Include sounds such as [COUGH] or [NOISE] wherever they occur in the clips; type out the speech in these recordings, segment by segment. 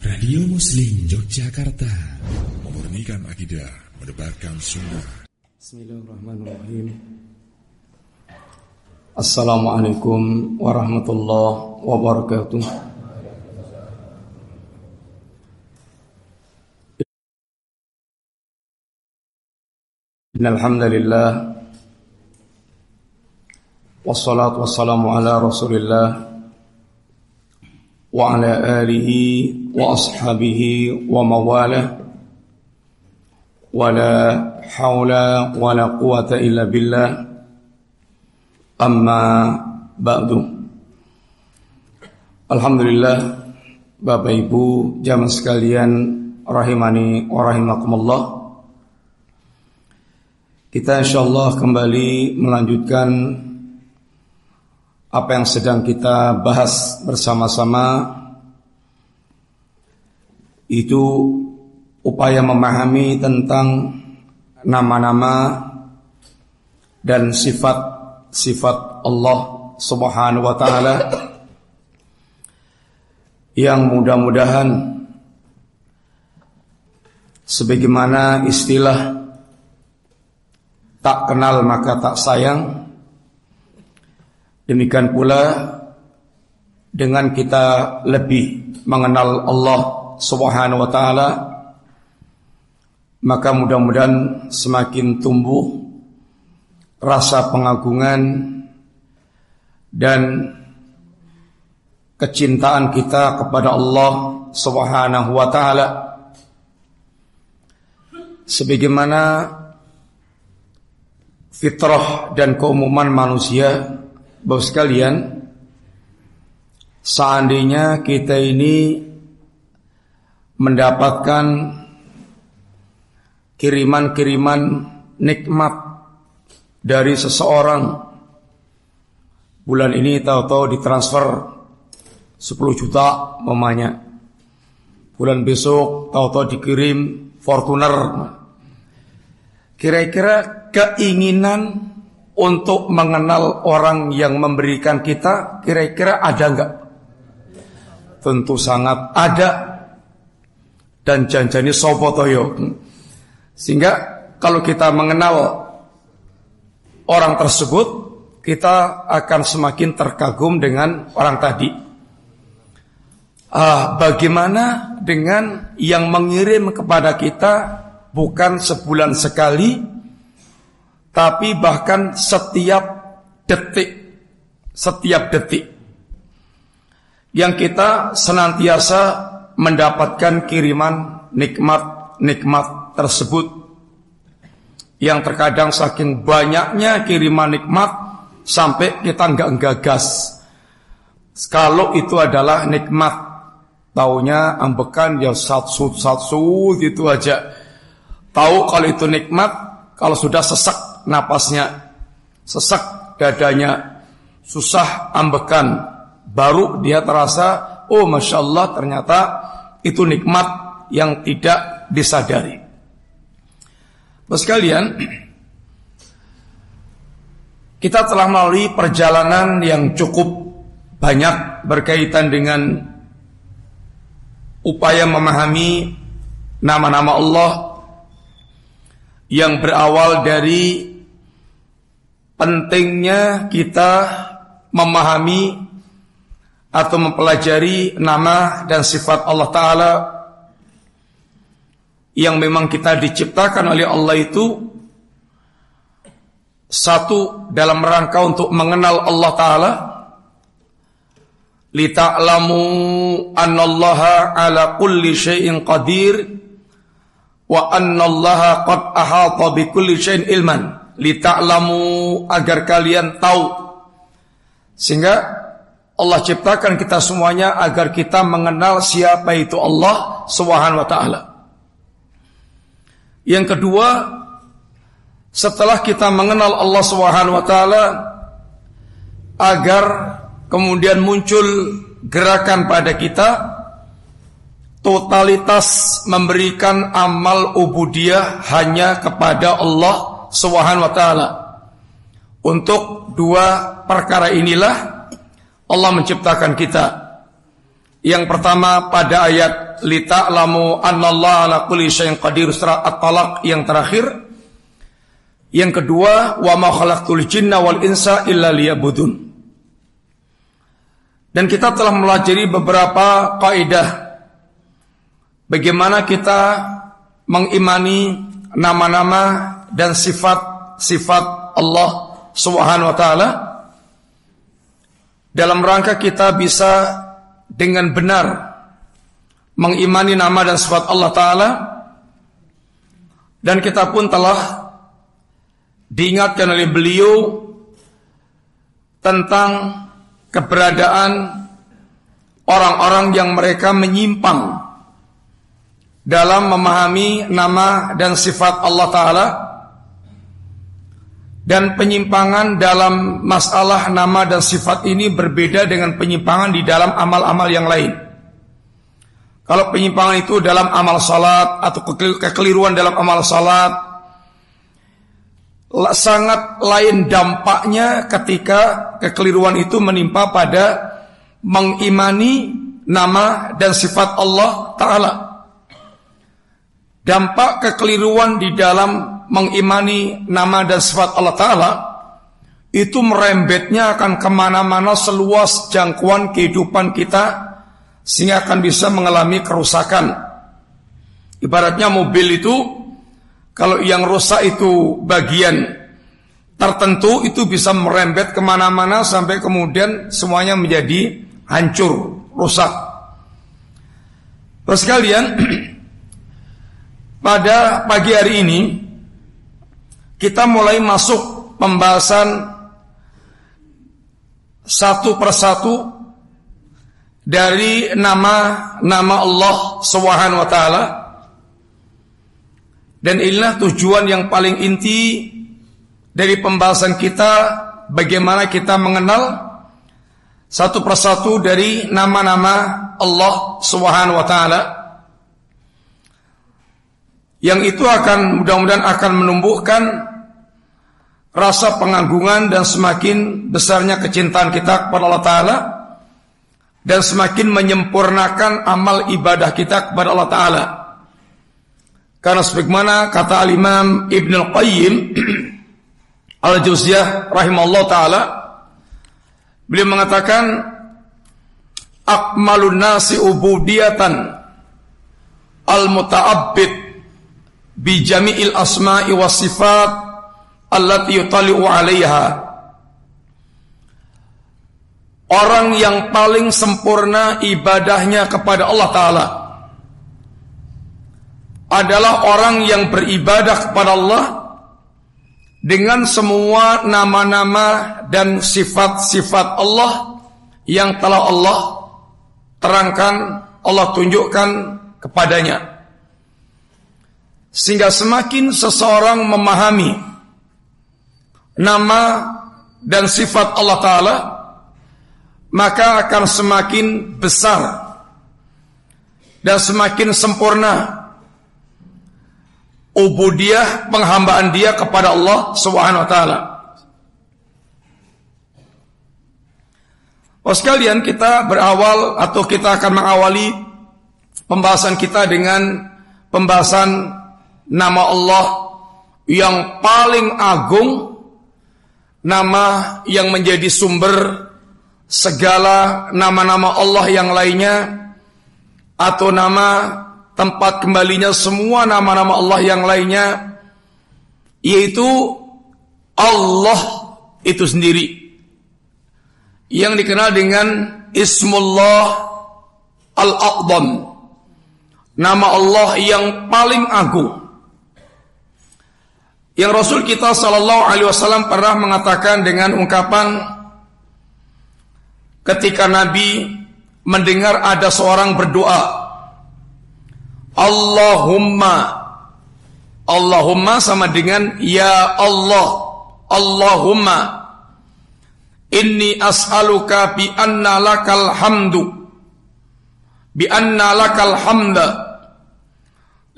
Radio Muslim Yogyakarta. Memurnikan akidah Mendebarkan sunnah. Bismillahirrahmanirrahim. Assalamualaikum warahmatullahi wabarakatuh. Innalhamdulillah. Wassalatu wassalamu ala rasulillah وعلى آله وأصحابه ومواله ولا حول ولا قوة إلا بالله أما بعد Alhamdulillah Bapak Ibu jamaah sekalian rahimani wa rahimakumullah Kita insyaallah kembali melanjutkan apa yang sedang kita bahas bersama-sama itu upaya memahami tentang nama-nama dan sifat-sifat Allah Subhanahu wa taala yang mudah-mudahan sebagaimana istilah tak kenal maka tak sayang Demikian pula dengan kita lebih mengenal Allah Subhanahu wa taala maka mudah-mudahan semakin tumbuh rasa pengagungan dan kecintaan kita kepada Allah Subhanahu wa taala. Sebagaimana fitrah dan keumuman manusia Bapak sekalian, seandainya kita ini mendapatkan kiriman-kiriman nikmat dari seseorang bulan ini tahu-tahu ditransfer 10 juta mamanya bulan besok tahu-tahu dikirim Fortuner. Kira-kira keinginan untuk mengenal orang yang memberikan kita kira-kira ada enggak? Tentu sangat ada dan janjani sopo toyo. Sehingga kalau kita mengenal orang tersebut, kita akan semakin terkagum dengan orang tadi. Ah, bagaimana dengan yang mengirim kepada kita bukan sebulan sekali, tapi bahkan setiap detik, setiap detik yang kita senantiasa mendapatkan kiriman nikmat-nikmat tersebut yang terkadang saking banyaknya kiriman nikmat sampai kita nggak gagas. Kalau itu adalah nikmat, taunya ambekan ya satu satu gitu aja. Tahu kalau itu nikmat, kalau sudah sesak napasnya, sesak dadanya, susah ambekan. Baru dia terasa, oh Masya Allah ternyata itu nikmat yang tidak disadari. Terus kalian, kita telah melalui perjalanan yang cukup banyak berkaitan dengan upaya memahami nama-nama Allah yang berawal dari pentingnya kita memahami atau mempelajari nama dan sifat Allah Ta'ala yang memang kita diciptakan oleh Allah itu satu dalam rangka untuk mengenal Allah Ta'ala. Lita'lamu annallaha ala kulli syai'in qadir wa annallaha qad ahata bi kulli syai'in ilman lita'lamu agar kalian tahu sehingga Allah ciptakan kita semuanya agar kita mengenal siapa itu Allah Subhanahu wa taala. Yang kedua, setelah kita mengenal Allah Subhanahu wa taala agar kemudian muncul gerakan pada kita totalitas memberikan amal ubudiyah hanya kepada Allah Subhanahu wa taala. Untuk dua perkara inilah Allah menciptakan kita. Yang pertama pada ayat lita'lamu annallaha ala kulli syai'in qadir surat At-Talaq yang terakhir. Yang kedua, wa ma khalaqtul jinna wal insa illa liyabudun. Dan kita telah melajari beberapa kaidah bagaimana kita mengimani nama-nama dan sifat-sifat Allah Subhanahu wa taala dalam rangka kita bisa dengan benar mengimani nama dan sifat Allah Ta'ala. Dan kita pun telah diingatkan oleh beliau tentang keberadaan orang-orang yang mereka menyimpang dalam memahami nama dan sifat Allah Ta'ala dan penyimpangan dalam masalah nama dan sifat ini berbeda dengan penyimpangan di dalam amal-amal yang lain. Kalau penyimpangan itu dalam amal salat atau kekeliruan dalam amal salat sangat lain dampaknya ketika kekeliruan itu menimpa pada mengimani nama dan sifat Allah taala. Dampak kekeliruan di dalam mengimani nama dan sifat Allah Ta'ala itu merembetnya akan ke mana-mana seluas jangkauan kehidupan kita sehingga akan bisa mengalami kerusakan. Ibaratnya mobil itu kalau yang rusak itu bagian tertentu itu bisa merembet ke mana-mana sampai kemudian semuanya menjadi hancur, rusak. Terus kalian [CLEARS THROAT] pada pagi hari ini kita mulai masuk pembahasan satu persatu dari nama-nama Allah Subhanahu wa taala. Dan inilah tujuan yang paling inti dari pembahasan kita bagaimana kita mengenal satu persatu dari nama-nama Allah Subhanahu wa taala. Yang itu akan mudah-mudahan akan menumbuhkan rasa pengagungan dan semakin besarnya kecintaan kita kepada Allah Ta'ala dan semakin menyempurnakan amal ibadah kita kepada Allah Ta'ala. Karena sebagaimana kata al-Imam Ibn Al-Qayyim [CLEARS THROAT] Al-Juziyah rahimahullah ta'ala Beliau mengatakan Akmalun nasi ubudiyatan Al-muta'abbid Bi jami'il asma'i wa sifat allati yutali'u 'alaiha orang yang paling sempurna ibadahnya kepada Allah taala adalah orang yang beribadah kepada Allah dengan semua nama-nama dan sifat-sifat Allah yang telah Allah terangkan, Allah tunjukkan kepadanya. Sehingga semakin seseorang memahami nama dan sifat Allah Ta'ala maka akan semakin besar dan semakin sempurna ubudiyah penghambaan dia kepada Allah Subhanahu wa taala. Oh sekalian kita berawal atau kita akan mengawali pembahasan kita dengan pembahasan nama Allah yang paling agung nama yang menjadi sumber segala nama-nama Allah yang lainnya atau nama tempat kembalinya semua nama-nama Allah yang lainnya yaitu Allah itu sendiri yang dikenal dengan Ismullah Al-Aqdam nama Allah yang paling agung yang Rasul kita Shallallahu Alaihi Wasallam pernah mengatakan dengan ungkapan ketika Nabi mendengar ada seorang berdoa, Allahumma, Allahumma sama dengan Ya Allah, Allahumma, Inni as'aluka bi anna lakal hamdu, bi anna lakal hamda,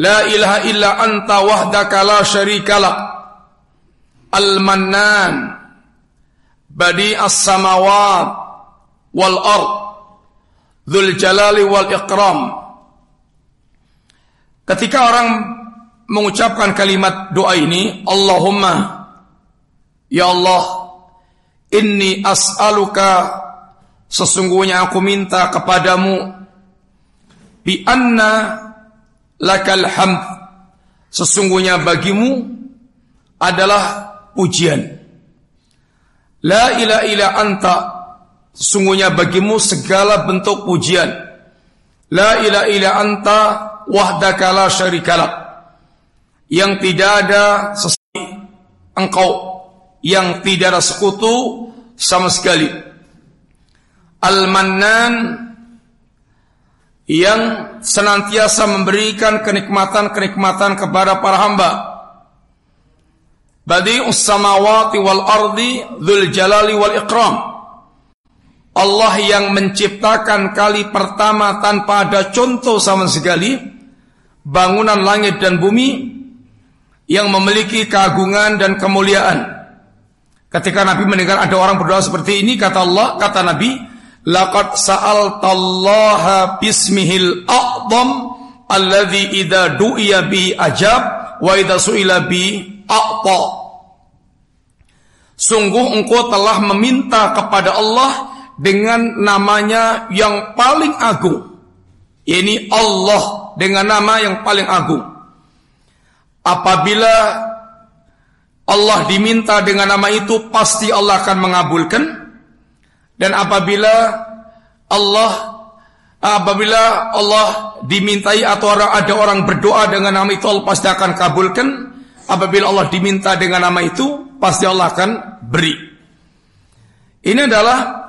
La ilaha illa anta wahdaka la syarika Al-Mannan. Badi as-samawat wal ard. Dzul Jalali wal Ikram. Ketika orang mengucapkan kalimat doa ini, Allahumma Ya Allah, inni as'aluka sesungguhnya aku minta kepadamu bi anna lakal hamd. Sesungguhnya bagimu adalah pujian. La ilaha illa anta. Sesungguhnya bagimu segala bentuk pujian. La ilaha illa anta wahdaka la yang tidak ada sesuatu engkau. Yang tidak ada sekutu sama sekali. Al-Mannan yang senantiasa memberikan kenikmatan-kenikmatan kepada para hamba. Badi'us samawati wal ardi dzul jalali wal ikram. Allah yang menciptakan kali pertama tanpa ada contoh sama sekali bangunan langit dan bumi yang memiliki keagungan dan kemuliaan. Ketika Nabi mendengar ada orang berdoa seperti ini, kata Allah, kata Nabi, laqad sa'altallaha bismihil a'dham alladhi idza du'iya bi ajab wa idza su'ila bi a'ta. Sungguh engkau telah meminta kepada Allah dengan namanya yang paling agung. Ini Allah dengan nama yang paling agung. Apabila Allah diminta dengan nama itu pasti Allah akan mengabulkan dan apabila Allah apabila Allah dimintai atau ada orang berdoa dengan nama itu Allah pasti akan kabulkan apabila Allah diminta dengan nama itu pasti Allah akan beri ini adalah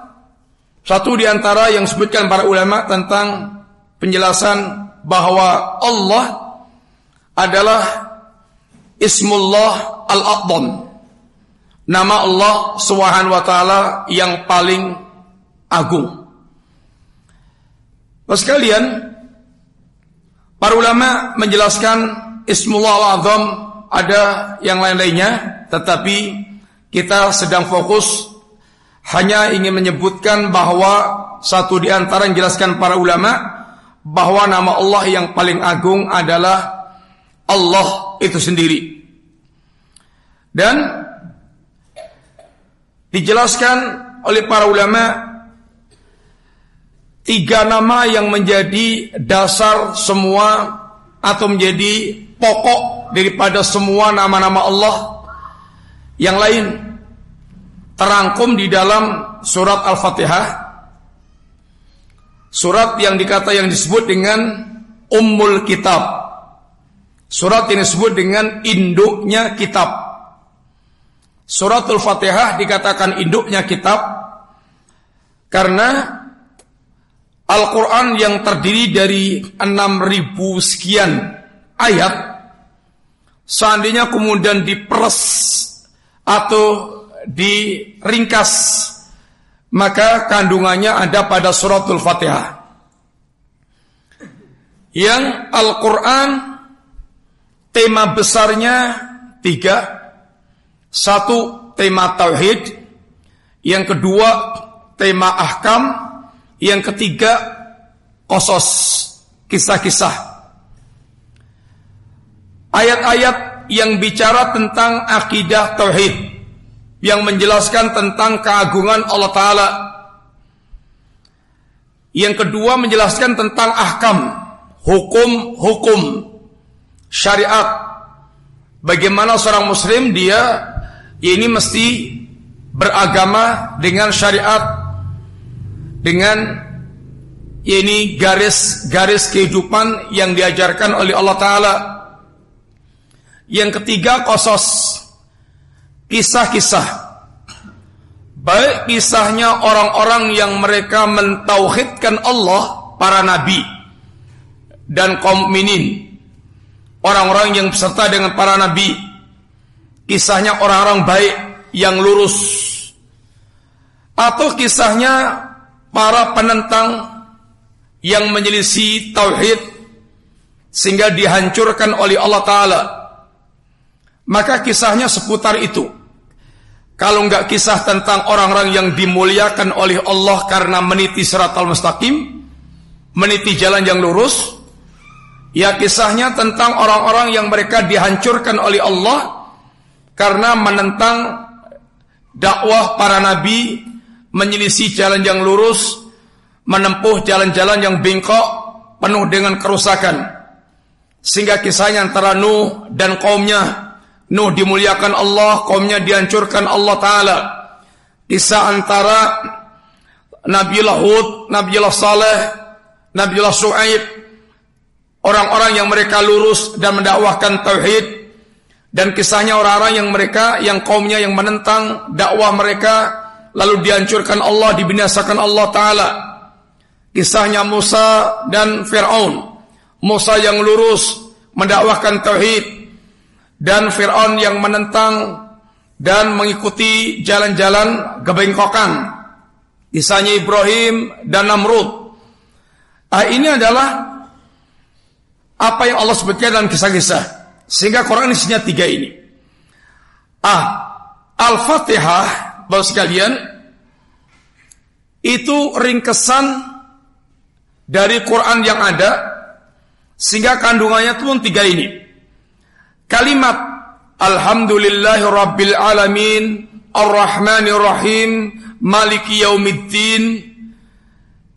satu di antara yang disebutkan para ulama tentang penjelasan bahwa Allah adalah Ismullah Al-A'dham. Nama Allah Subhanahu wa taala yang paling agung. Bapak sekalian, para ulama menjelaskan Ismullah Al-Azam ada yang lain-lainnya, tetapi kita sedang fokus hanya ingin menyebutkan bahwa satu di antara yang dijelaskan para ulama bahwa nama Allah yang paling agung adalah Allah itu sendiri. Dan dijelaskan oleh para ulama tiga nama yang menjadi dasar semua atau menjadi pokok daripada semua nama-nama Allah. Yang lain terangkum di dalam surat Al-Fatihah. Surat yang dikata yang disebut dengan Ummul Kitab. Surat yang disebut dengan induknya kitab. Suratul Fatihah dikatakan induknya kitab karena Al-Quran yang terdiri dari 6000 sekian ayat seandainya kemudian diperes atau diringkas maka kandungannya ada pada suratul Fatihah. Yang Al-Quran tema besarnya tiga. Satu tema tauhid, yang kedua tema ahkam, yang ketiga kosos kisah-kisah. Ayat-ayat yang bicara tentang akidah tauhid yang menjelaskan tentang keagungan Allah taala. Yang kedua menjelaskan tentang ahkam, hukum-hukum syariat. Bagaimana seorang muslim dia ini mesti beragama dengan syariat dengan ini garis-garis kehidupan yang diajarkan oleh Allah Ta'ala. Yang ketiga kosos. Kisah-kisah. Baik kisahnya orang-orang yang mereka mentauhidkan Allah para nabi dan kaum minin orang-orang yang beserta dengan para nabi. Kisahnya orang-orang baik yang lurus. Atau kisahnya para penentang yang menyelisih tauhid sehingga dihancurkan oleh Allah taala maka kisahnya seputar itu kalau enggak kisah tentang orang-orang yang dimuliakan oleh Allah karena meniti siratal mustaqim meniti jalan yang lurus. Ya kisahnya tentang orang-orang yang mereka dihancurkan oleh Allah karena menentang dakwah para nabi, menyelisih jalan yang lurus, menempuh jalan-jalan yang bengkok, penuh dengan kerusakan. Sehingga kisahnya antara Nuh dan kaumnya, Nuh dimuliakan Allah, kaumnya dihancurkan Allah Ta'ala. Kisah antara Nabiullah Hud, Nabiullah Saleh, Nabiullah Su'aib, orang-orang yang mereka lurus dan mendakwahkan tauhid dan kisahnya orang-orang yang mereka yang kaumnya yang menentang dakwah mereka lalu dihancurkan Allah dibinasakan Allah taala. Kisahnya Musa dan Firaun. Musa yang lurus mendakwahkan tauhid. Dan Firaun yang menentang dan mengikuti jalan-jalan kebengkokan. Kisahnya Ibrahim dan Namrud. Ah, ini adalah apa yang Allah sebutkan dalam kisah-kisah. Sehingga Quran isinya tiga ini. Ah, Al-Fatihah, Bapak sekalian, itu ringkesan dari Quran yang ada, sehingga kandungannya pun tiga ini. Kalimat Alhamdulillahi Rabbil Alamin, Ar-Rahmanir Rahim, Maliki Yaumiddin,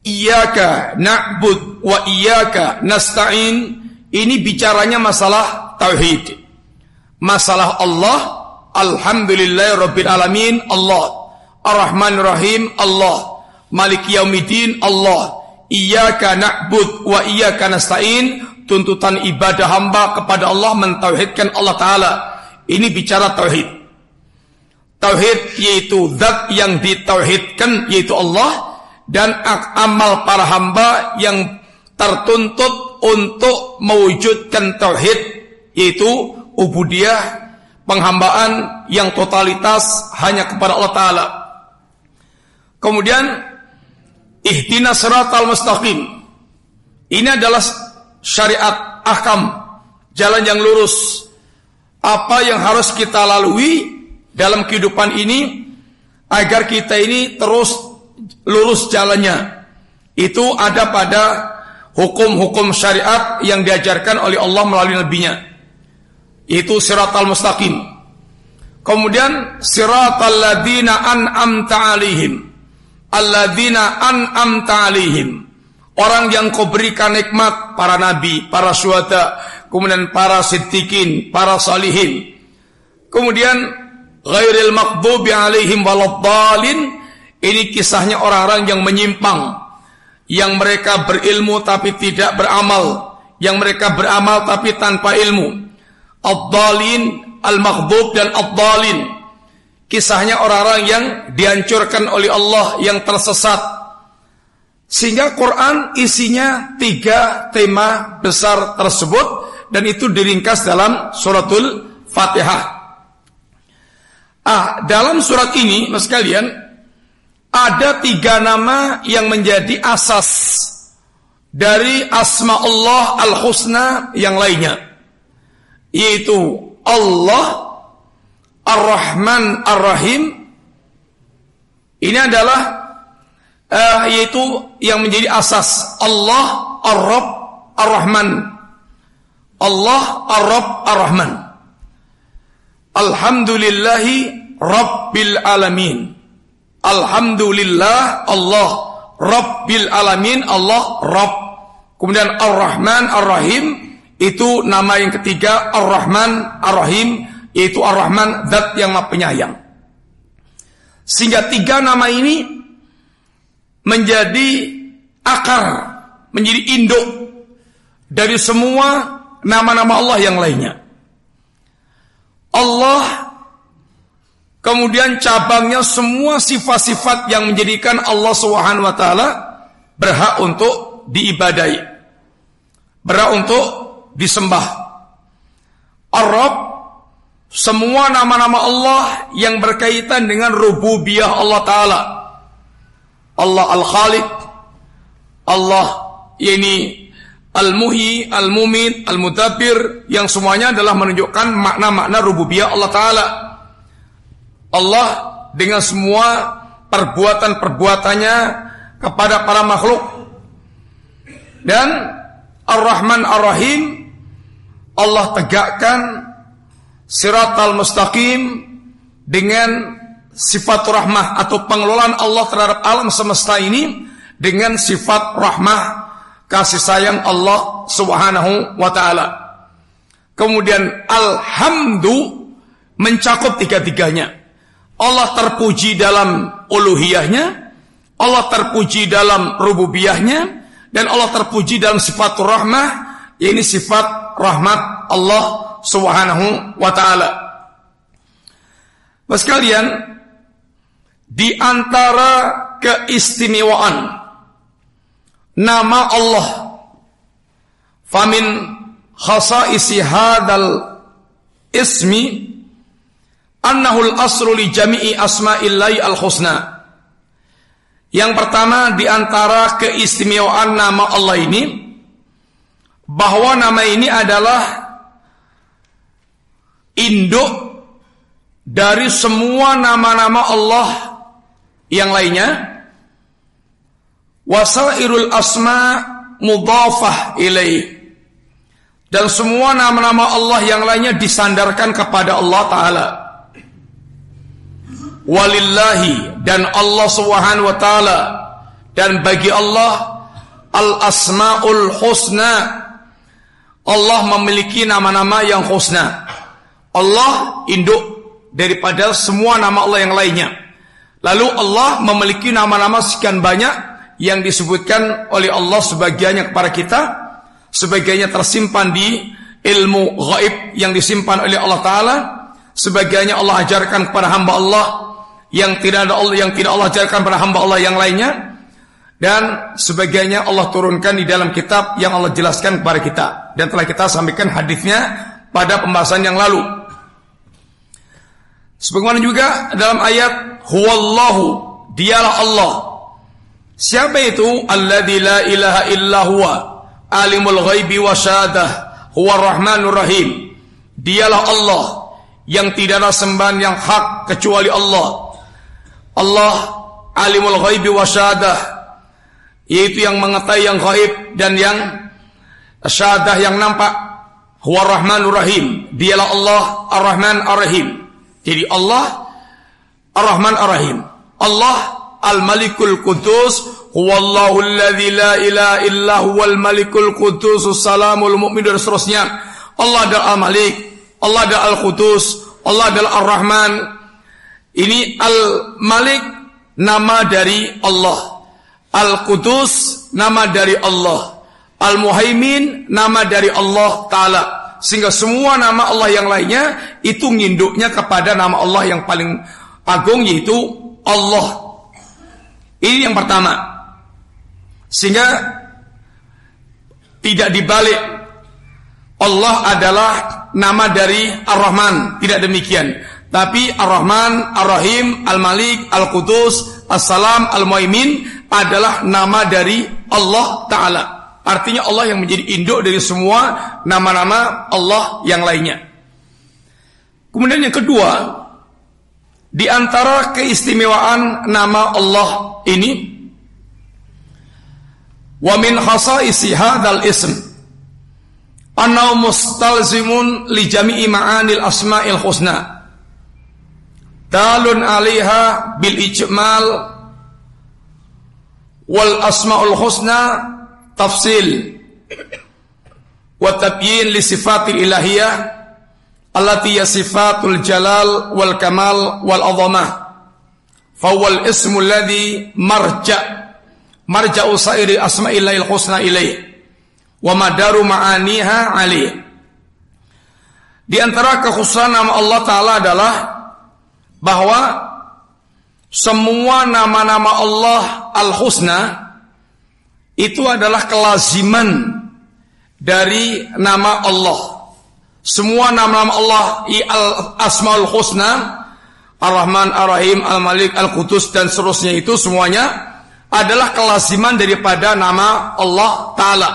Iyaka na'bud wa iyaka nasta'in ini bicaranya masalah tauhid. Masalah Allah, alhamdulillah rabbil alamin, Allah. Ar-Rahman Rahim, Allah. Malik Yaumiddin, Allah. Iyyaka na'bud wa iyyaka nasta'in. Tuntutan ibadah hamba kepada Allah mentauhidkan Allah taala. Ini bicara tauhid. Tauhid yaitu zat yang ditauhidkan yaitu Allah dan amal para hamba yang tertuntut untuk mewujudkan tauhid yaitu ubudiyah penghambaan yang totalitas hanya kepada Allah taala. Kemudian ihdinas siratal mustaqim. Ini adalah syariat ahkam, jalan yang lurus. Apa yang harus kita lalui dalam kehidupan ini agar kita ini terus lurus jalannya. Itu ada pada hukum-hukum syariat yang diajarkan oleh Allah melalui nabinya. Itu siratal mustaqim. Kemudian siratal ladina an'amta alaihim. Alladzina an'amta alaihim. Orang yang kau berikan nikmat para nabi, para syuhada, kemudian para siddiqin, para salihin. Kemudian ghairil maghdubi alaihim waladdallin. Ini kisahnya orang-orang yang menyimpang yang mereka berilmu tapi tidak beramal, yang mereka beramal tapi tanpa ilmu. Ad-dalin, al-maghdub dan ad-dalin. Kisahnya orang-orang yang dihancurkan oleh Allah yang tersesat. Sehingga Quran isinya tiga tema besar tersebut dan itu diringkas dalam suratul Fatihah. Ah, dalam surat ini, mas kalian, ada tiga nama yang menjadi asas dari asma Allah al-husna yang lainnya yaitu Allah Ar-Rahman Ar-Rahim. Ini adalah uh, yaitu yang menjadi asas. Allah Ar-Rabb Ar-Rahman. Allah Ar-Rabb Ar-Rahman. Alhamdulillahi Rabbil Alamin. Alhamdulillah Allah. Rabbil Alamin Allah Rabb. Kemudian Ar-Rahman Ar-Rahim Itu nama yang ketiga Ar-Rahman Ar-Rahim Yaitu Ar-Rahman Zat yang maha penyayang Sehingga tiga nama ini Menjadi akar Menjadi induk Dari semua nama-nama Allah yang lainnya Allah Kemudian cabangnya semua sifat-sifat yang menjadikan Allah Subhanahu wa taala berhak untuk diibadai. Berhak untuk disembah. Ar-Rabb semua nama-nama Allah yang berkaitan dengan rububiyah Allah taala. Allah Al-Khaliq, Allah ini Al-Muhyi, Al-Mumit, Al-Mudabbir yang semuanya adalah menunjukkan makna-makna rububiyah Allah taala. Allah dengan semua perbuatan-perbuatannya kepada para makhluk Dan Ar-Rahman Ar-Rahim Allah tegakkan siratal mustaqim dengan sifat rahmah atau pengelolaan Allah terhadap alam semesta ini dengan sifat rahmah kasih sayang Allah Subhanahu wa taala. Kemudian alhamdu mencakup tiga-tiganya. Allah terpuji dalam uluhiyahnya, Allah terpuji dalam rububiyahnya, dan Allah terpuji dalam sifat rahmah, ini sifat rahmat Allah Subhanahu wa taala. Mas kalian, di antara keistimewaan nama Allah famin khasaisi hadal ismi annahul asru li jami'i asma'illahi al-husna yang pertama di antara keistimewaan nama Allah ini bahwa nama ini adalah induk dari semua nama-nama Allah yang lainnya. Wasairul asma mudhafah ilaih. Dan semua nama-nama Allah yang lainnya disandarkan kepada Allah taala. Walillahi dan Allah Subhanahu wa taala. Dan bagi Allah al asmaul husna Allah memiliki nama-nama yang husna. Allah induk daripada semua nama Allah yang lainnya. Lalu Allah memiliki nama-nama sekian banyak yang disebutkan oleh Allah sebagiannya kepada kita, sebagiannya tersimpan di ilmu gaib yang disimpan oleh Allah taala, sebagiannya Allah ajarkan kepada hamba Allah yang tidak ada Allah yang tidak Allah ajarkan kepada hamba Allah yang lainnya dan sebagiannya Allah turunkan di dalam kitab yang Allah jelaskan kepada kita dan telah kita sampaikan hadisnya pada pembahasan yang lalu. Sebagaimana juga dalam ayat huwallahu dialah Allah. Siapa itu? Alladzi la ilaha illa huwa alimul ghaibi wa syahadah huwa rahmanur rahim. Dialah Allah yang tidak ada sembahan yang hak kecuali Allah. Allah alimul ghaibi wa syahadah yaitu yang mengetahui yang gaib dan yang syahadah yang nampak. Huwa rahmanur rahim. Dialah Allah ar-Rahman ar-Rahim. Jadi Allah Ar-Rahman Ar-Rahim. Allah Al-Malikul Qudus huwallahu alladzi la ilaha illa huwal Malikul Qudus salamul mu'min dan seterusnya. Allah adalah Al-Malik, Allah adalah Al-Qudus, Allah adalah Ar-Rahman. Ini Al-Malik nama dari Allah. Al-Qudus nama dari Allah. Al-Muhaimin nama dari Allah taala. Sehingga semua nama Allah yang lainnya itu nginduknya kepada nama Allah yang paling agung yaitu Allah. Ini yang pertama. Sehingga tidak dibalik Allah adalah nama dari Ar-Rahman, tidak demikian. Tapi Ar-Rahman, Ar-Rahim, Al-Malik, Al-Qudus, As-Salam, Al-Muaimin adalah nama dari Allah Ta'ala. Artinya Allah yang menjadi induk dari semua nama-nama Allah yang lainnya. Kemudian yang kedua, di antara keistimewaan nama Allah ini wa min khasaisi hadzal ism annahu mustalzimun li jami'i ma'anil asma'il husna dalun 'alaiha bil ijmal wal asma'ul husna tafsil. Wa tabyin li sifatil ilahiyah allati sifatul jalal wal kamal wal azamah. Fawal ismu alladhi marja marja'u sairi asma'illahil husna ilaih wa madaru ma'aniha alaih di antara kekhususan nama Allah Ta'ala adalah bahwa semua nama-nama Allah Al-Husna itu adalah kelaziman dari nama Allah. Semua nama-nama Allah Al-Asmaul Husna Ar-Rahman, Ar-Rahim, Al-Malik, Al-Qudus dan seterusnya itu semuanya adalah kelasiman daripada nama Allah Ta'ala.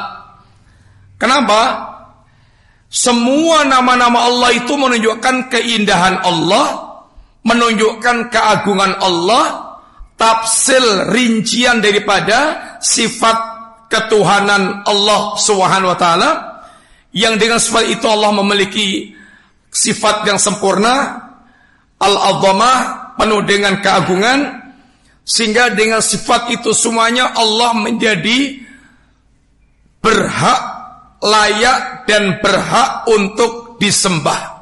Kenapa? Semua nama-nama Allah itu menunjukkan keindahan Allah, menunjukkan keagungan Allah, tafsil rincian daripada sifat ketuhanan Allah Subhanahu wa taala yang dengan sifat itu Allah memiliki sifat yang sempurna al-azamah penuh dengan keagungan sehingga dengan sifat itu semuanya Allah menjadi berhak layak dan berhak untuk disembah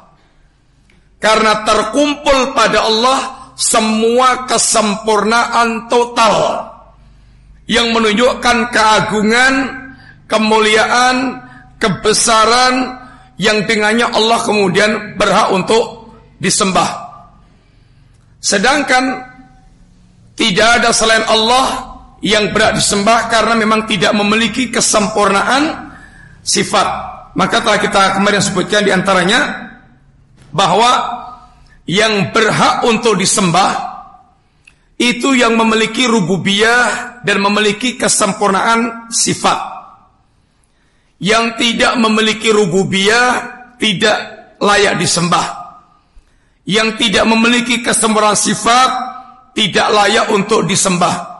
karena terkumpul pada Allah semua kesempurnaan total yang menunjukkan keagungan, kemuliaan, kebesaran yang dengannya Allah kemudian berhak untuk disembah. Sedangkan tidak ada selain Allah yang berhak disembah karena memang tidak memiliki kesempurnaan sifat. Maka telah kita kemarin sebutkan di antaranya bahwa yang berhak untuk disembah itu yang memiliki rububiyah dan memiliki kesempurnaan sifat. Yang tidak memiliki rububiyah tidak layak disembah. Yang tidak memiliki kesempurnaan sifat tidak layak untuk disembah.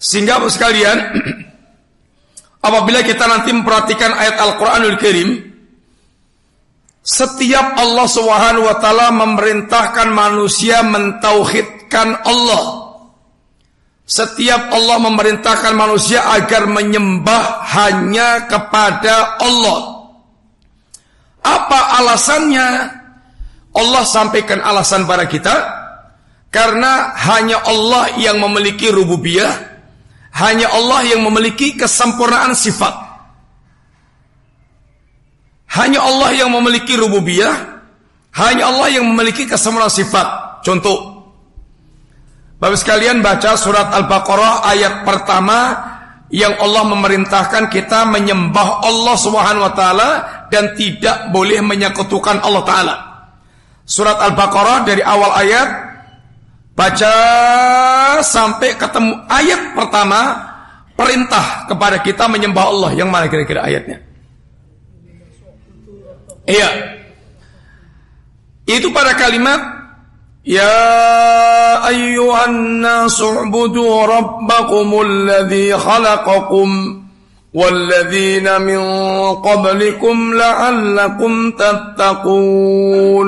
Sehingga sekalian [CLEARS THROAT] apabila kita nanti memperhatikan ayat Al-Qur'anul Karim setiap Allah Subhanahu wa taala memerintahkan manusia mentauhidkan Allah. Setiap Allah memerintahkan manusia agar menyembah hanya kepada Allah. Apa alasannya? Allah sampaikan alasan pada kita karena hanya Allah yang memiliki rububiyah, hanya Allah yang memiliki kesempurnaan sifat. Hanya Allah yang memiliki rububiyah, hanya Allah yang memiliki kesempurnaan sifat. Contoh, Bapak sekalian baca surat Al-Baqarah ayat pertama yang Allah memerintahkan kita menyembah Allah Subhanahu wa taala dan tidak boleh menyekutukan Allah taala. Surat Al-Baqarah dari awal ayat baca sampai ketemu ayat pertama perintah kepada kita menyembah Allah. Yang mana kira-kira ayatnya? Iya. Itu pada kalimat Ya ayyuhan nasu ubudu rabbakumul ladzi khalaqakum والذين من قبلكم لعلكم تتقون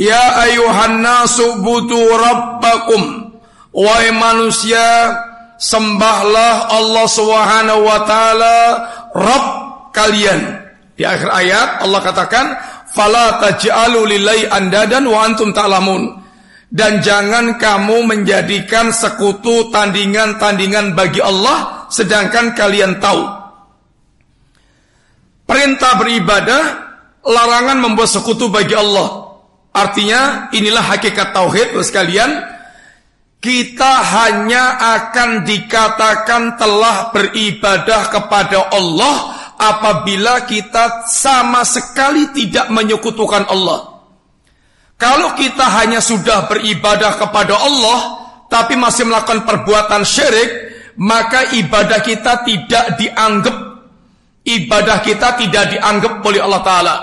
Ya ayuhan nasu butu rabbakum Wahai manusia Sembahlah Allah subhanahu wa ta'ala Rabb kalian. Di akhir ayat Allah katakan, "Fala taj'alu lillahi andadan wa antum ta'lamun." Dan jangan kamu menjadikan sekutu tandingan-tandingan bagi Allah sedangkan kalian tahu. Perintah beribadah, larangan membuat sekutu bagi Allah. Artinya inilah hakikat tauhid sekalian. Kita hanya akan dikatakan telah beribadah kepada Allah apabila kita sama sekali tidak menyekutukan Allah. Kalau kita hanya sudah beribadah kepada Allah, tapi masih melakukan perbuatan syirik, maka ibadah kita tidak dianggap ibadah kita tidak dianggap oleh Allah Taala.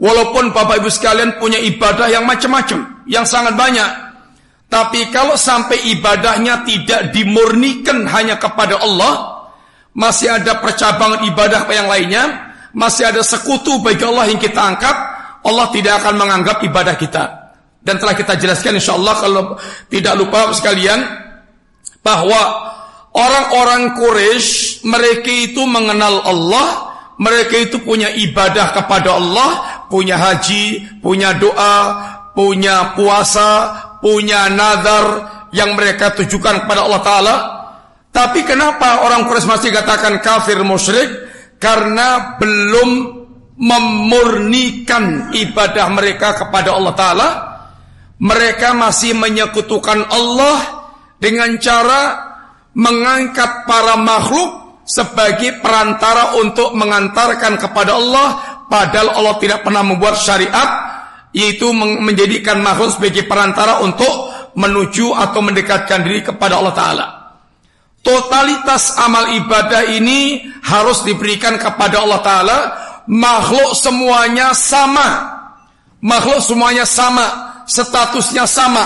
Walaupun Bapak Ibu sekalian punya ibadah yang macam-macam, yang sangat banyak, tapi kalau sampai ibadahnya tidak dimurnikan hanya kepada Allah, masih ada percabangan ibadah yang lainnya, masih ada sekutu bagi Allah yang kita angkat, Allah tidak akan menganggap ibadah kita. Dan telah kita jelaskan insya Allah kalau tidak lupa sekalian bahwa orang-orang Quraisy mereka itu mengenal Allah, mereka itu punya ibadah kepada Allah, punya haji, punya doa, punya puasa, punya nazar yang mereka tujukan kepada Allah Taala tapi kenapa orang Quraisy masih katakan kafir musyrik? Karena belum memurnikan ibadah mereka kepada Allah Ta'ala. Mereka masih menyekutukan Allah dengan cara mengangkat para makhluk sebagai perantara untuk mengantarkan kepada Allah padahal Allah tidak pernah membuat syariat yaitu menjadikan makhluk sebagai perantara untuk menuju atau mendekatkan diri kepada Allah taala. Totalitas amal ibadah ini harus diberikan kepada Allah taala, makhluk semuanya sama. Makhluk semuanya sama, statusnya sama,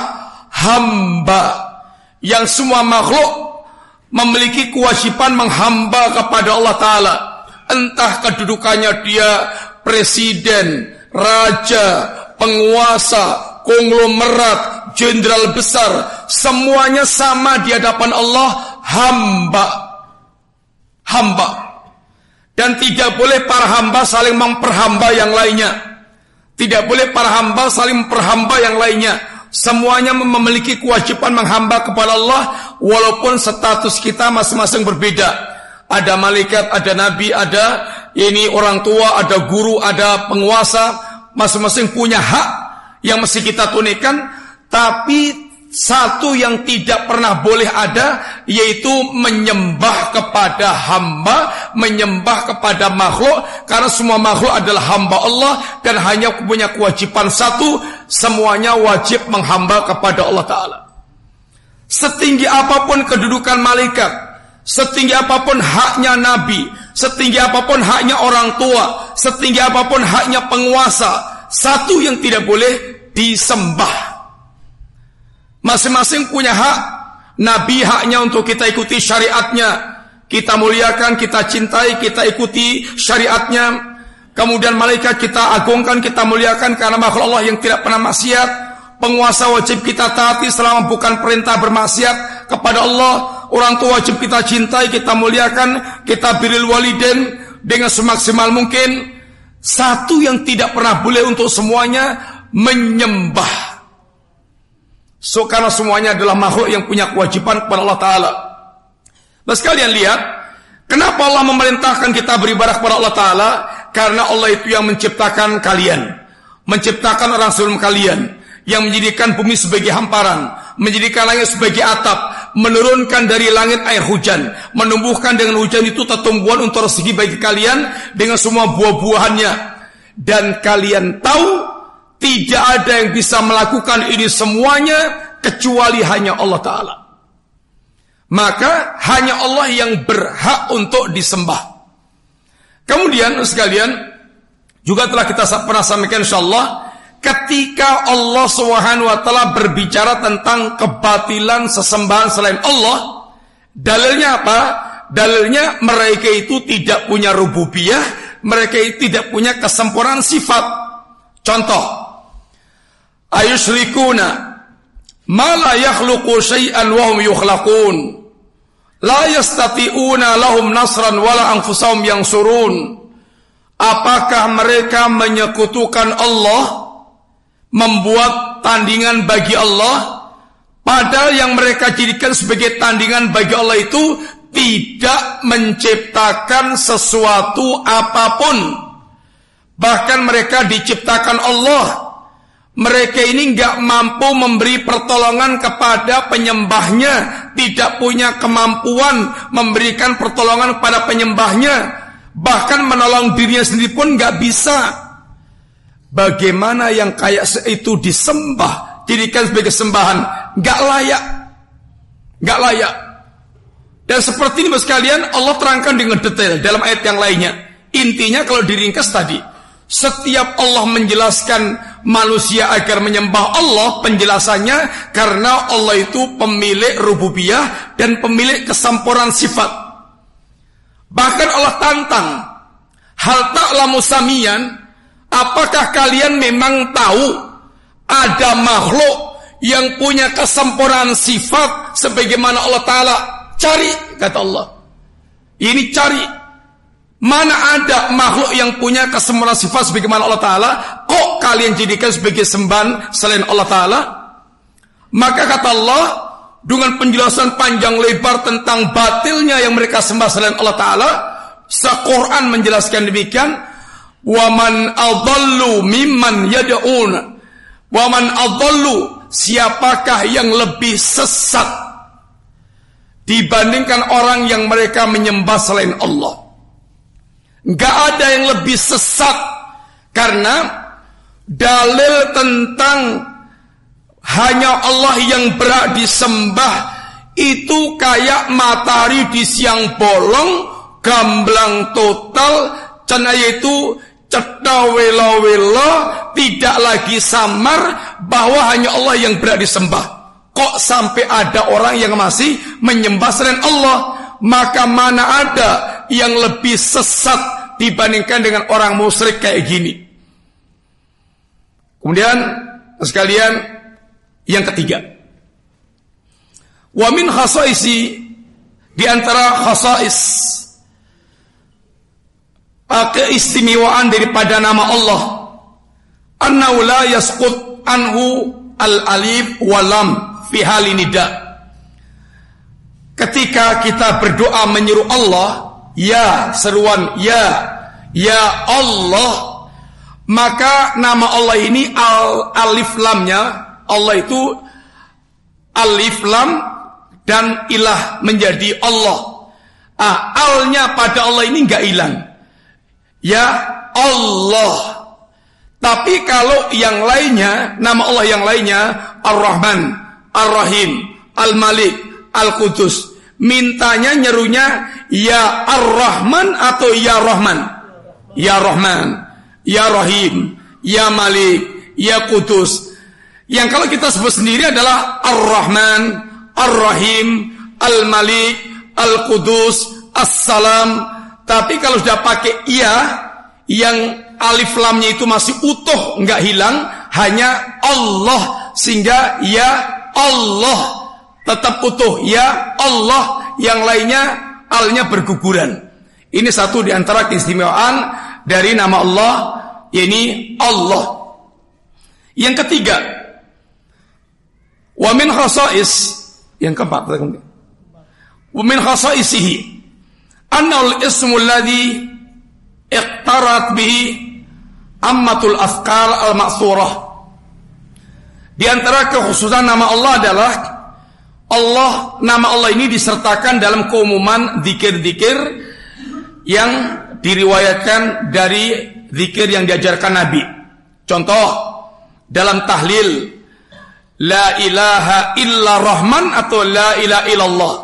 hamba. Yang semua makhluk memiliki kewajiban menghamba kepada Allah Ta'ala. Entah kedudukannya dia presiden, raja, penguasa, konglomerat, jenderal besar. Semuanya sama di hadapan Allah, hamba. Hamba. Dan tidak boleh para hamba saling memperhamba yang lainnya. Tidak boleh para hamba saling memperhamba yang lainnya Semuanya memiliki kewajiban menghamba kepada Allah walaupun status kita masing-masing berbeda. Ada malaikat, ada nabi, ada ini orang tua, ada guru, ada penguasa, masing-masing punya hak yang mesti kita tunaikan, tapi satu yang tidak pernah boleh ada yaitu menyembah kepada hamba, menyembah kepada makhluk karena semua makhluk adalah hamba Allah dan hanya punya kewajiban satu, semuanya wajib menghamba kepada Allah taala. Setinggi apa pun kedudukan malaikat, setinggi apa pun haknya nabi, setinggi apa pun haknya orang tua, setinggi apa pun haknya penguasa, satu yang tidak boleh disembah Masing-masing punya hak. Nabi haknya untuk kita ikuti syariatnya. Kita muliakan, kita cintai, kita ikuti syariatnya. Kemudian malaikat kita agungkan, kita muliakan karena makhluk Allah yang tidak pernah maksiat. Penguasa wajib kita taati selama bukan perintah bermaksiat kepada Allah. Orang tua wajib kita cintai, kita muliakan, kita biril waliden dengan semaksimal mungkin. Satu yang tidak pernah boleh untuk semuanya menyembah So karena semuanya adalah makhluk yang punya kewajiban kepada Allah Taala. Nah sekalian lihat, kenapa Allah memerintahkan kita beribadah kepada Allah Taala? Karena Allah itu yang menciptakan kalian, menciptakan orang sebelum kalian, yang menjadikan bumi sebagai hamparan, menjadikan langit sebagai atap, menurunkan dari langit air hujan, menumbuhkan dengan hujan itu tumbuhan untuk rezeki bagi kalian dengan semua buah-buahannya. Dan kalian tahu tidak ada yang bisa melakukan ini semuanya kecuali hanya Allah Ta'ala. Maka hanya Allah yang berhak untuk disembah. Kemudian sekalian, juga telah kita pernah sampaikan insyaAllah, ketika Allah Subhanahu wa taala berbicara tentang kebatilan sesembahan selain Allah, dalilnya apa? Dalilnya mereka itu tidak punya rububiyah, mereka itu tidak punya kesempurnaan sifat. Contoh, ma la yakhluqu wa hum lahum nasran wala yang surun apakah mereka menyekutukan Allah membuat tandingan bagi Allah? Padahal yang mereka jadikan sebagai tandingan bagi Allah itu tidak menciptakan sesuatu apa pun. Bahkan mereka diciptakan Allah mereka ini nggak mampu memberi pertolongan kepada penyembahnya, tidak punya kemampuan memberikan pertolongan kepada penyembahnya, bahkan menolong dirinya sendiri pun nggak bisa. Bagaimana yang kayak itu disembah, jadikan sebagai sembahan, nggak layak, nggak layak. Dan seperti ini sekalian, Allah terangkan dengan detail dalam ayat yang lainnya. Intinya kalau diringkas tadi, setiap Allah menjelaskan manusia agar menyembah Allah penjelasannya karena Allah itu pemilik rububiyah dan pemilik kesempurnaan sifat. Bahkan Allah tantang, hal ta'lamu samian, apakah kalian memang tahu ada makhluk yang punya kesempurnaan sifat sebagaimana Allah taala? Cari kata Allah. Ini cari Mana ada makhluk yang punya kesempurnaan sifat sebagaimana Allah Ta'ala? Kok kalian jadikan sebagai sembahan selain Allah Ta'ala? Maka kata Allah Dengan penjelasan panjang lebar tentang batilnya yang mereka sembah selain Allah Ta'ala Sa-Quran menjelaskan demikian Waman adallu mimman yada'un Waman adallu Siapakah yang lebih sesat dibandingkan orang yang mereka menyembah selain Allah. Gak ada yang lebih sesat karena dalil tentang hanya Allah yang berat disembah itu kayak matahari di siang bolong, gamblang total, cenaya itu ceta wela-wela, tidak lagi samar bahwa hanya Allah yang berat disembah. Kok sampai ada orang yang masih menyembah selain Allah? Maka mana ada yang lebih sesat dibandingkan dengan orang musyrik kayak gini? Kemudian sekalian yang ketiga. Wa min khasaisi di antara khasais keistimewaan daripada nama Allah annahu la yasqut anhu al alif walam fi nida. Ketika kita berdoa menyeru Allah, ya seruan ya, ya Allah, maka nama Allah ini al alif lamnya Allah itu alif lam dan ilah menjadi Allah. Ah, alnya pada Allah ini enggak hilang. Ya Allah. Tapi kalau yang lainnya, nama Allah yang lainnya Ar-Rahman, Ar-Rahim, Al-Malik, Al-Qudus. Mintanya nyerunya ya Ar-Rahman atau ya Rahman? Ya Rahman, ya Rahim, ya Malik, ya Qudus. Yang kalau kita sebut sendiri adalah Ar-Rahman, Ar-Rahim, Al-Malik, Al-Qudus, As-Salam. Tapi kalau sudah pakai iya, yang alif lamnya itu masih utuh, nggak hilang, hanya Allah sehingga ya Allah tetap utuh ya Allah. Yang lainnya alnya berguguran. Ini satu di antara keistimewaan dari nama Allah ini Allah. Yang ketiga wa min khasais yang keempat wa min khasaisihi annal ismu alladhi iqtarat bihi ammatul afkar al-ma'surah. Di antara kekhususan nama Allah adalah Allah nama Allah ini disertakan dalam keumuman zikir-zikir yang diriwayatkan dari zikir yang diajarkan Nabi. Contoh dalam tahlil La ilaha illa rahman atau la ilaha illallah.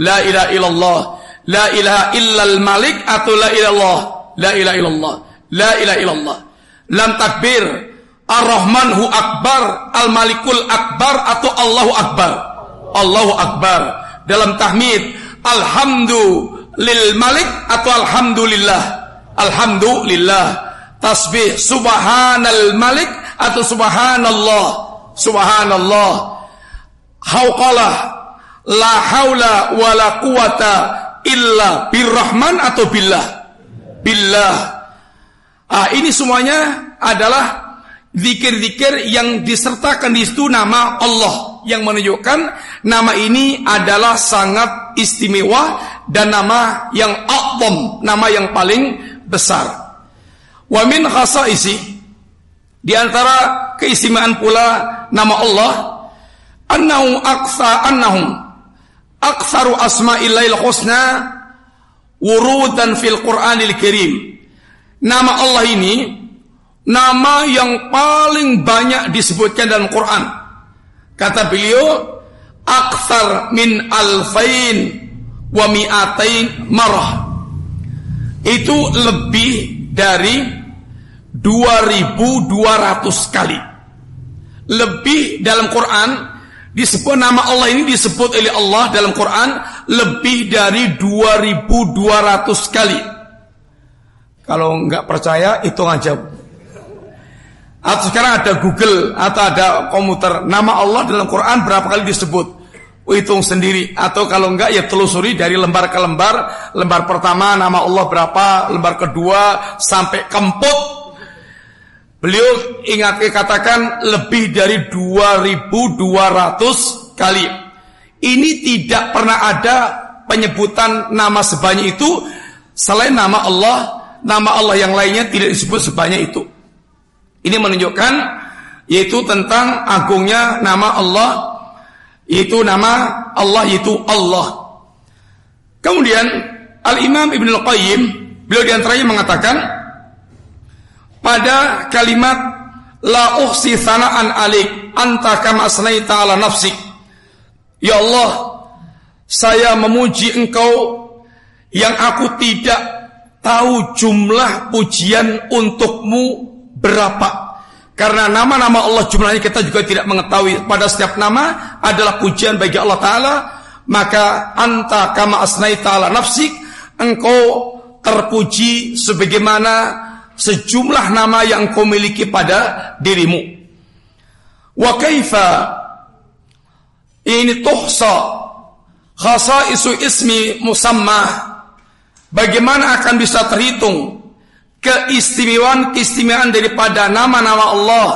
La ilaha illallah. La ilaha illal malik atau la ilallah. La ilaha illallah. La ilaha illallah. Lam takbir Ar-Rahman hu akbar, Al-Malikul akbar atau Allahu akbar. Allahu akbar. Dalam tahmid, Alhamdulillah Malik atau Alhamdulillah. Alhamdulillah. Tasbih Subhanal Malik atau Subhanallah. Subhanallah. Hauqalah la haula wala quwata illa birrahman atau billah. Billah. Ah, ini semuanya adalah zikir-zikir yang disertakan di situ nama Allah yang menunjukkan nama ini adalah sangat istimewa dan nama yang a'zam, nama yang paling besar. Wa min khasaisi di antara keistimewaan pula nama Allah annahu aqsa annahum aktsaru asma'illahil husna wurudan fil Qur'anil Karim. Nama Allah ini nama yang paling banyak disebutkan dalam Quran. Kata beliau, aksar min alfain wa mi'atain marah. Itu lebih dari 2200 kali. Lebih dalam Quran disebut nama Allah ini disebut oleh Allah dalam Quran lebih dari 2200 kali. Kalau nggak percaya hitung aja atau sekarang ada Google atau ada komputer nama Allah dalam Quran berapa kali disebut? Hitung sendiri atau kalau enggak ya telusuri dari lembar ke lembar. Lembar pertama nama Allah berapa, lembar kedua sampai kemput. Beliau ingat katakan lebih dari 2200 kali. Ini tidak pernah ada penyebutan nama sebanyak itu selain nama Allah, nama Allah yang lainnya tidak disebut sebanyak itu. Ini menunjukkan yaitu tentang agungnya nama Allah yaitu nama Allah yaitu Allah. Kemudian Al-Imam Ibn Al-Qayyim beliau di antaranya mengatakan pada kalimat la uhsi sana'an alik anta kama asnaita ala nafsik. Ya Allah saya memuji engkau yang aku tidak tahu jumlah pujian untukmu berapa. Karena nama-nama Allah jumlahnya kita juga tidak mengetahui. Pada setiap nama adalah pujian bagi Allah Ta'ala. Maka anta kama asnaita ala nafsik. Engkau terpuji sebagaimana sejumlah nama yang kau miliki pada dirimu. Wa kaifa ini tuhsa isu ismi musamma bagaimana akan bisa terhitung keistimewaan-keistimewaan daripada nama-nama Allah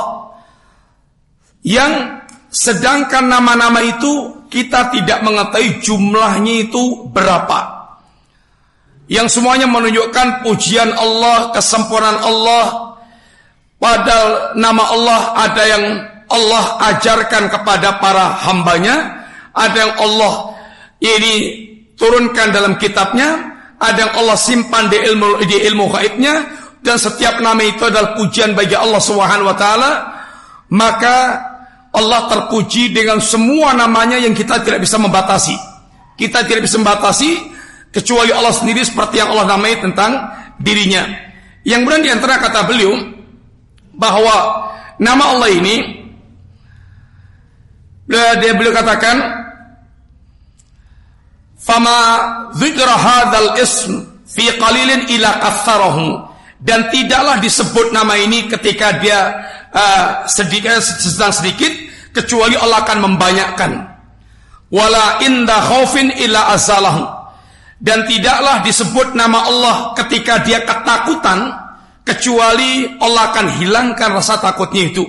yang sedangkan nama-nama itu kita tidak mengetahui jumlahnya itu berapa yang semuanya menunjukkan pujian Allah, kesempurnaan Allah. Padahal nama Allah ada yang Allah ajarkan kepada para hambanya, ada yang Allah ini turunkan dalam kitabnya, ada yang Allah simpan di ilmu di ilmu gaibnya dan setiap nama itu adalah pujian bagi Allah Subhanahu wa taala, maka Allah terpuji dengan semua namanya yang kita tidak bisa membatasi. Kita tidak bisa membatasi kecuali Allah sendiri seperti yang Allah namai tentang dirinya. Yang kemudian di antara kata beliau bahwa nama Allah ini dia beliau katakan fama dzikra hadzal ism fi qalilin ila katsarahu dan tidaklah disebut nama ini ketika dia uh, sedikit sedang sedikit kecuali Allah akan membanyakkan. Wala inda khaufin ila azalahu dan tidaklah disebut nama Allah ketika dia ketakutan kecuali Allah akan hilangkan rasa takutnya itu.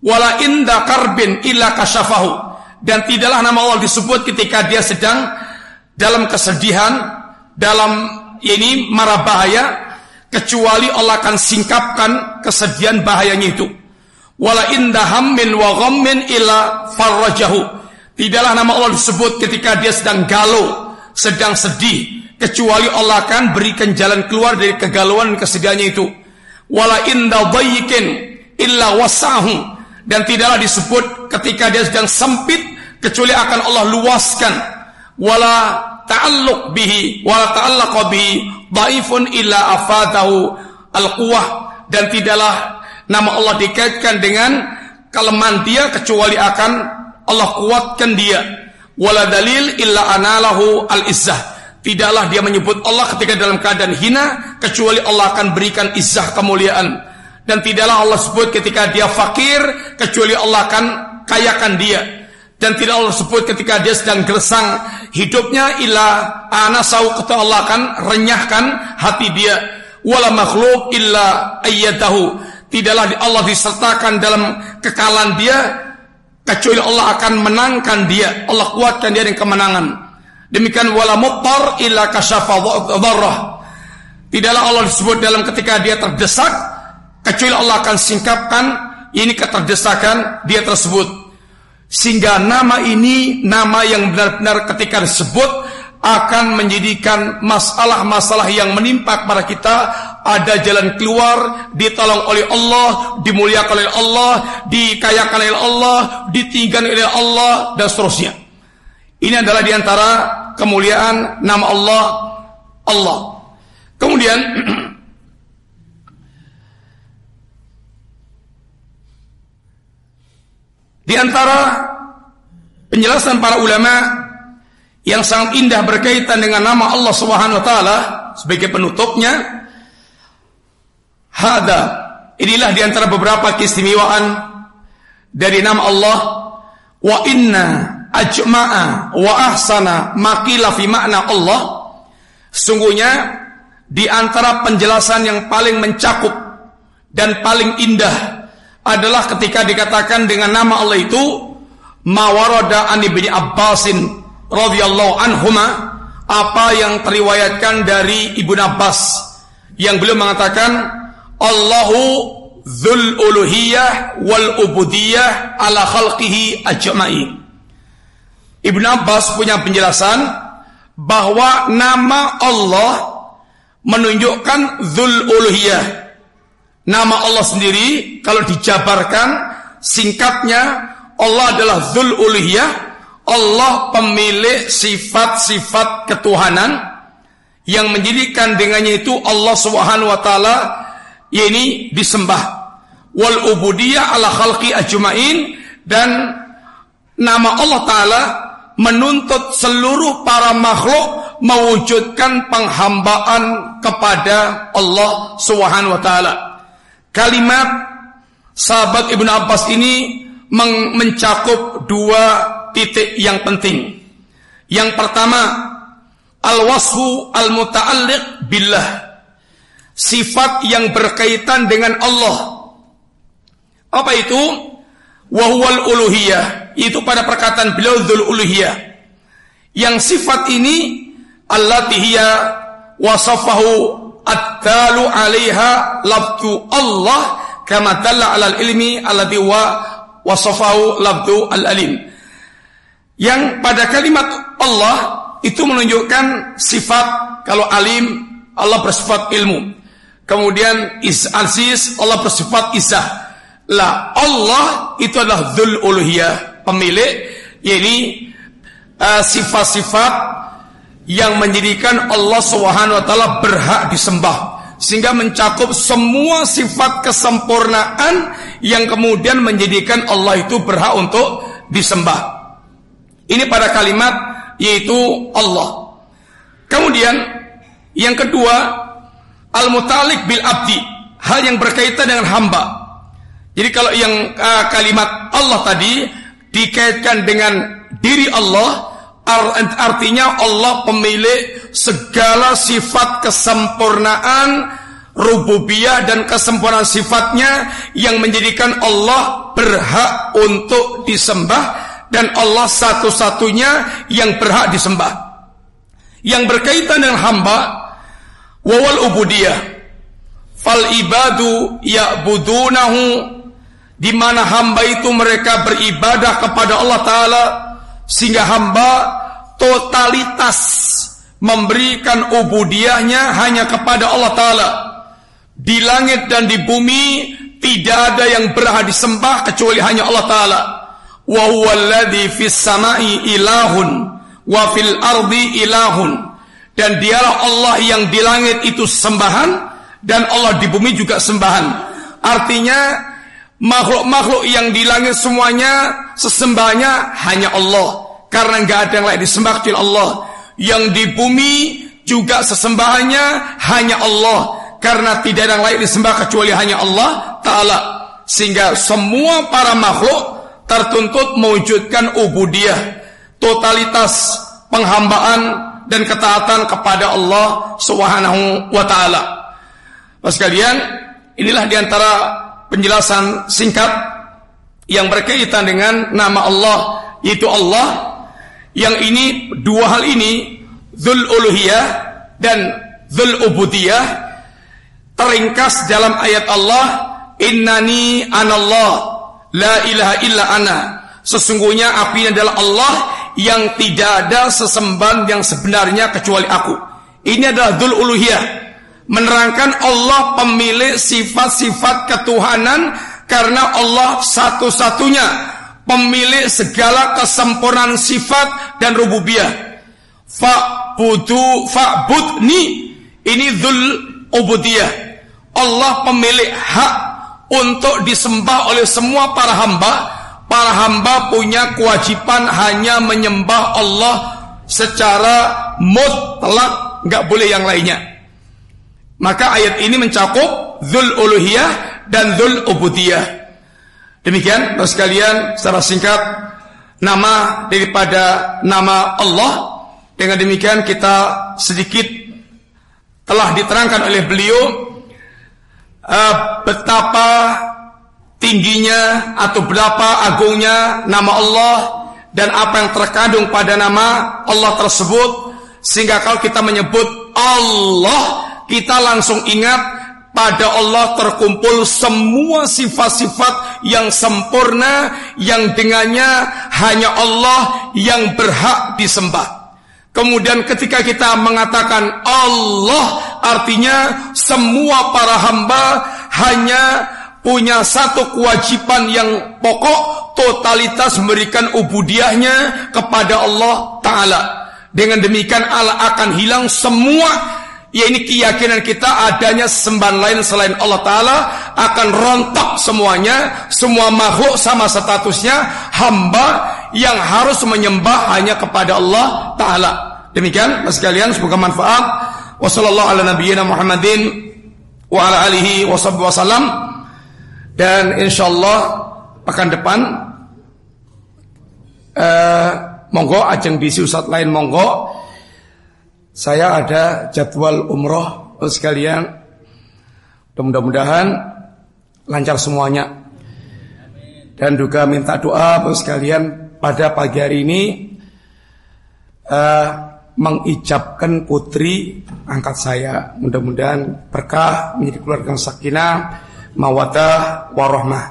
Wala inda karbin illa kasyafahu. Dan tidaklah nama Allah disebut ketika dia sedang dalam kesedihan, dalam ini marah bahaya kecuali Allah akan singkapkan kesedihan bahayanya itu. Wala inda hammin wa ghammin illa farrajahu. Tidaklah nama Allah disebut ketika dia sedang galau, sedang sedih kecuali Allah akan berikan jalan keluar dari kegalauan kesedihannya itu. Wala inda dhayyikin illa wasahu dan tidaklah disebut ketika dia sedang sempit kecuali akan Allah luaskan. Wala ta'alluq bihi wala ta'allaqa bihi dhaifun illa afatahu al-quwah dan tidaklah nama Allah dikaitkan dengan kelemahan dia kecuali akan Allah kuatkan dia wala dalil illa analah al-izzah. Tidaklah dia menyebut Allah ketika dalam keadaan hina kecuali Allah akan berikan izzah kemuliaan. Dan tidaklah Allah sebut ketika dia fakir kecuali Allah akan kayakan dia. Dan tidak Allah sebut ketika dia sedang gersang hidupnya illa anasau kata Allah akan renyahkan hati dia. Wala makhluk illa ayyadahu. Tidaklah Allah disertakan dalam kekalan dia kecuali Allah akan menangkan dia Allah kuatkan dia dengan kemenangan demikian wala muttar illa kasyafa dharrah tidaklah Allah disebut dalam ketika dia terdesak kecuali Allah akan singkapkan ini keterdesakan dia tersebut sehingga nama ini nama yang benar-benar ketika disebut akan menjadikan masalah-masalah yang menimpa kepada kita ada jalan keluar, ditolong oleh Allah, dimuliakan oleh Allah, dikayakan oleh Allah, ditinggalkan oleh Allah dan seterusnya. Ini adalah di antara kemuliaan nama Allah Allah. Kemudian [CLEARS THROAT] di antara penjelasan para ulama yang sangat indah berkaitan dengan nama Allah Subhanahu wa taala sebagai penutupnya hada inilah di antara beberapa keistimewaan dari nama Allah wa inna ajma'a wa ahsana maqila fi makna Allah sungguhnya di antara penjelasan yang paling mencakup dan paling indah adalah ketika dikatakan dengan nama Allah itu mawarada an ibni Abbasin radhiyallahu anhuma apa yang teriwayatkan dari Ibnu Abbas yang beliau mengatakan Allahu dzul uluhiyah wal ubudiyah ala khalqihi ajma'i. Ibnu Abbas punya penjelasan bahwa nama Allah menunjukkan Zul Uluhiyah. Nama Allah sendiri kalau dijabarkan singkatnya Allah adalah Zul Uluhiyah. Allah pemilik sifat-sifat ketuhanan yang menjadikan dengannya itu Allah Subhanahu wa taala ini disembah. Wal ubudiyah ala khalqi ajmain dan nama Allah taala menuntut seluruh para makhluk mewujudkan penghambaan kepada Allah Subhanahu wa taala. Kalimat sahabat Ibnu Abbas ini mencakup dua titik yang penting. Yang pertama, al-wasfu al-muta'alliq billah. Sifat yang berkaitan dengan Allah. Apa itu? Wahwal uluhiyah itu pada perkataan beliau dzul uluhiyah yang sifat ini allati hiya wasafahu at-talu 'alaiha lafzu Allah kama dalla 'alal ilmi alladhi wa wasafahu lafzu al-alim. Yang pada kalimat Allah itu menunjukkan sifat kalau alim Allah bersifat ilmu. Kemudian is aziz Allah bersifat isah lah Allah itu adalah dzul uluhiyah pemilik yakni uh, sifat-sifat yang menjadikan Allah Subhanahu wa taala berhak disembah sehingga mencakup semua sifat kesempurnaan yang kemudian menjadikan Allah itu berhak untuk disembah. Ini pada kalimat yaitu Allah. Kemudian yang kedua al-mutalik bil abdi, hal yang berkaitan dengan hamba. Jadi kalau yang uh, kalimat Allah tadi dikaitkan dengan diri Allah artinya Allah pemilik segala sifat kesempurnaan rububiyah dan kesempurnaan sifatnya yang menjadikan Allah berhak untuk disembah dan Allah satu-satunya yang berhak disembah. Yang berkaitan dengan hamba wawal ubudiyah. Fal ibadu ya'budunahu. Di mana hamba itu mereka beribadah kepada Allah Ta'ala sehingga hamba totalitas memberikan ubudiahnya hanya kepada Allah Ta'ala. Di langit dan di bumi tidak ada yang berhak disembah kecuali hanya Allah Ta'ala. Wa fis samai ilahun wa fil ardi ilahun. Dan dialah Allah yang di langit itu sembahan dan Allah di bumi juga sembahan. Artinya Makhluk-makhluk yang di langit semuanya sesembahnya hanya Allah. Karena nggak ada yang lain disembah kecuali Allah. Yang di bumi juga sesembahannya hanya Allah. Karena tidak ada yang lain disembah kecuali hanya Allah Ta'ala. Sehingga semua para makhluk tertuntut mewujudkan ubudiyah. Totalitas penghambaan dan ketaatan kepada Allah Subhanahu wa taala. Pas kalian, inilah di antara penjelasan singkat yang berkaitan dengan nama Allah yaitu Allah. Yang ini dua hal ini Zul Uluhiyah dan Zul Ubudiyah teringkas dalam ayat Allah Innani anallah la ilaha illa ana. Sesungguhnya api adalah Allah yang tidak ada sesembahan yang sebenarnya kecuali aku. Ini adalah Zul Uluhiyah menerangkan Allah pemilik sifat-sifat ketuhanan karena Allah satu-satunya pemilik segala kesempurnaan sifat dan rububiyah. Fa'budu fa'budni ini dzul ubudiyah. Allah pemilik hak untuk disembah oleh semua para hamba. Para hamba punya kewajiban hanya menyembah Allah secara mutlak, nggak boleh yang lainnya. Maka ayat ini mencakup Zul Uluhiyah dan Zul Ubudiyah. Demikian, Bapak sekalian, secara singkat nama daripada nama Allah. Dengan demikian kita sedikit telah diterangkan oleh beliau uh, betapa tingginya atau berapa agungnya nama Allah dan apa yang terkandung pada nama Allah tersebut sehingga kalau kita menyebut Allah kita langsung ingat pada Allah terkumpul semua sifat-sifat yang sempurna yang dengannya hanya Allah yang berhak disembah. Kemudian ketika kita mengatakan Allah artinya semua para hamba hanya punya satu kewajiban yang pokok totalitas memberikan ubudiahnya kepada Allah Ta'ala. Dengan demikian Allah akan hilang semua ya ini keyakinan kita adanya sembahan lain selain Allah Ta'ala akan rontok semuanya semua makhluk sama statusnya hamba yang harus menyembah hanya kepada Allah Ta'ala. Demikian mas sekalian semoga manfaat. Wassalamualaikum ala nabiyyina Muhammadin wa ala alihi wasallam dan insyaallah pekan depan uh, monggo ajeng di Ustaz lain monggo saya ada jadwal umroh sekalian mudah-mudahan lancar semuanya dan juga minta doa sekalian pada pagi hari ini uh, mengijabkan putri angkat saya. Mudah-mudahan berkah menjadi keluarga sakinah, mawadah, warahmah.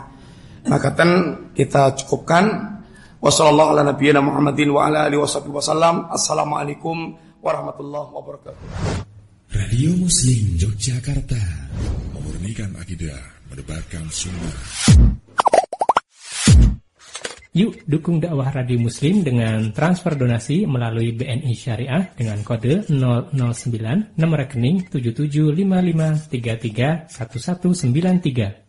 Maka kita cukupkan. Wassalamualaikum warahmatullahi wabarakatuh. Radio Muslim Yogyakarta memurnikan akidah, mendebarkan sunnah. Yuk dukung dakwah Radio Muslim dengan transfer donasi melalui BNI Syariah dengan kode 009 nomor rekening 7755331193.